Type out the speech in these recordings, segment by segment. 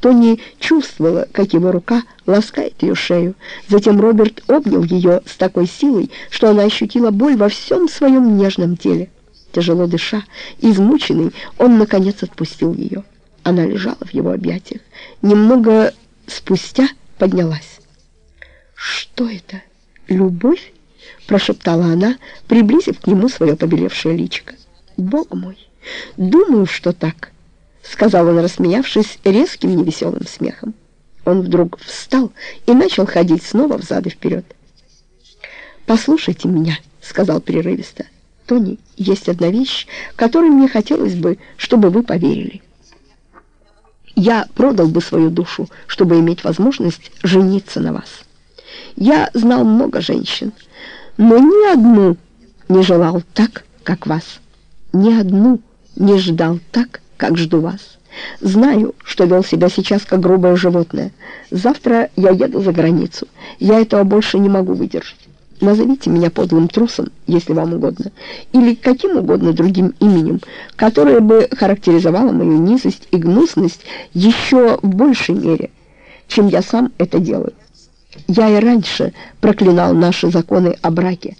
Тони чувствовала, как его рука ласкает ее шею. Затем Роберт обнял ее с такой силой, что она ощутила боль во всем своем нежном теле. Тяжело дыша, измученный, он, наконец, отпустил ее. Она лежала в его объятиях. Немного спустя поднялась. «Что это? Любовь?» — прошептала она, приблизив к нему свое побелевшее личико. «Бог мой! Думаю, что так!» — сказал он, рассмеявшись резким невеселым смехом. Он вдруг встал и начал ходить снова взад и вперед. «Послушайте меня», — сказал прерывисто. «Тони, есть одна вещь, которой мне хотелось бы, чтобы вы поверили. Я продал бы свою душу, чтобы иметь возможность жениться на вас. Я знал много женщин, но ни одну не желал так, как вас. Ни одну не ждал так, как жду вас. Знаю, что вел себя сейчас как грубое животное. Завтра я еду за границу. Я этого больше не могу выдержать. Назовите меня подлым трусом, если вам угодно, или каким угодно другим именем, которое бы характеризовало мою низость и гнусность еще в большей мере, чем я сам это делаю. Я и раньше проклинал наши законы о браке,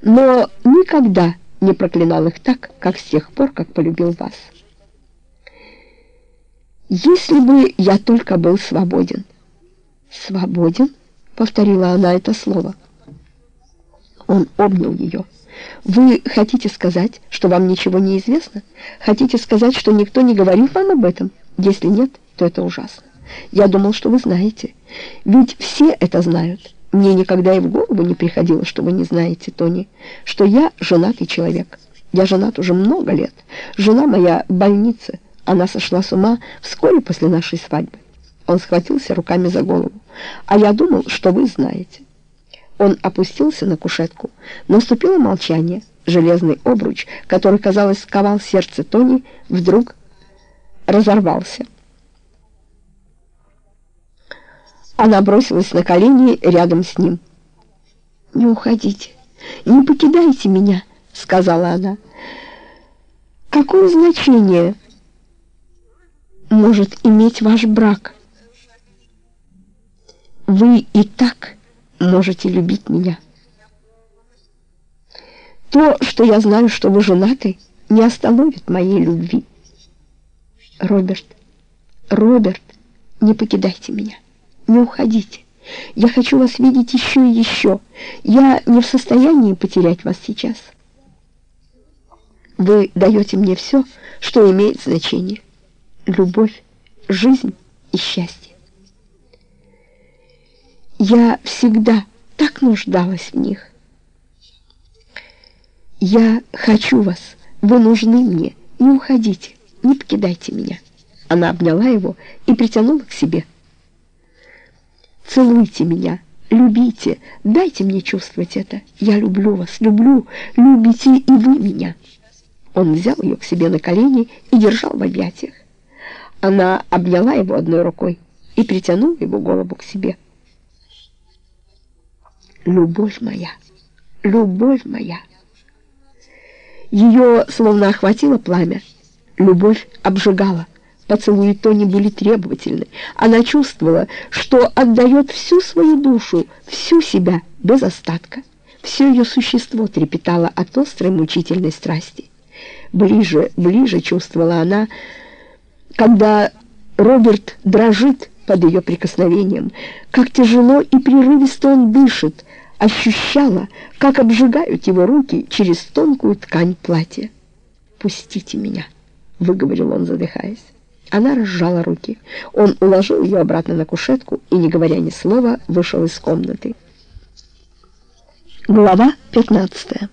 но никогда не проклинал их так, как с тех пор, как полюбил вас. Если бы я только был свободен. Свободен? Повторила она это слово. Он обнял ее. Вы хотите сказать, что вам ничего не известно? Хотите сказать, что никто не говорил вам об этом? Если нет, то это ужасно. Я думал, что вы знаете. Ведь все это знают. Мне никогда и в голову не приходило, что вы не знаете, Тони, что я женатый человек. Я женат уже много лет. Жена моя в больнице. Она сошла с ума вскоре после нашей свадьбы. Он схватился руками за голову. А я думал, что вы знаете. Он опустился на кушетку. Наступило молчание. Железный обруч, который, казалось, сковал сердце Тони, вдруг разорвался. Она бросилась на колени рядом с ним. «Не уходите, не покидайте меня», — сказала она. «Какое значение может иметь ваш брак? Вы и так можете любить меня. То, что я знаю, что вы женаты, не остановит моей любви. Роберт, Роберт, не покидайте меня, не уходите. Я хочу вас видеть еще и еще. Я не в состоянии потерять вас сейчас. Вы даете мне все, что имеет значение. Любовь, жизнь и счастье. Я всегда так нуждалась в них. Я хочу вас, вы нужны мне, не уходите, не покидайте меня. Она обняла его и притянула к себе. Целуйте меня, любите, дайте мне чувствовать это. Я люблю вас, люблю, любите и вы меня. Он взял ее к себе на колени и держал в объятиях. Она обняла его одной рукой и притянула его голову к себе. «Любовь моя, любовь моя!» Ее словно охватило пламя. Любовь обжигала. Поцелуи Тони были требовательны. Она чувствовала, что отдает всю свою душу, всю себя, без остатка. Все ее существо трепетало от острой мучительной страсти. Ближе, ближе чувствовала она, когда Роберт дрожит под ее прикосновением, как тяжело и прерывисто он дышит, ощущала, как обжигают его руки через тонкую ткань платья. «Пустите меня», — выговорил он, задыхаясь. Она разжала руки. Он уложил ее обратно на кушетку и, не говоря ни слова, вышел из комнаты. Глава 15.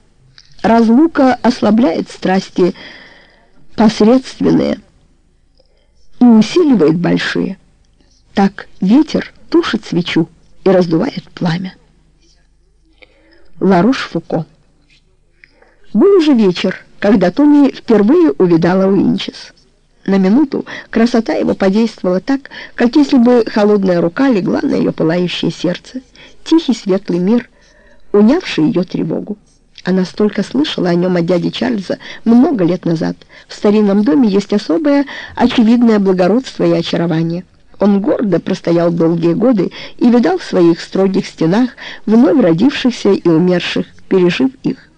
Разлука ослабляет страсти посредственные и усиливает большие. Так ветер тушит свечу и раздувает пламя. Ларош-Фуко. Был уже вечер, когда Томми впервые увидала Уинчес. На минуту красота его подействовала так, как если бы холодная рука легла на ее пылающее сердце. Тихий светлый мир, унявший ее тревогу. Она столько слышала о нем от дяди Чарльза много лет назад. В старинном доме есть особое очевидное благородство и очарование. он гордо простоял долгие годы и видал в своих строгих стенах вновь родившихся и умерших, пережив их.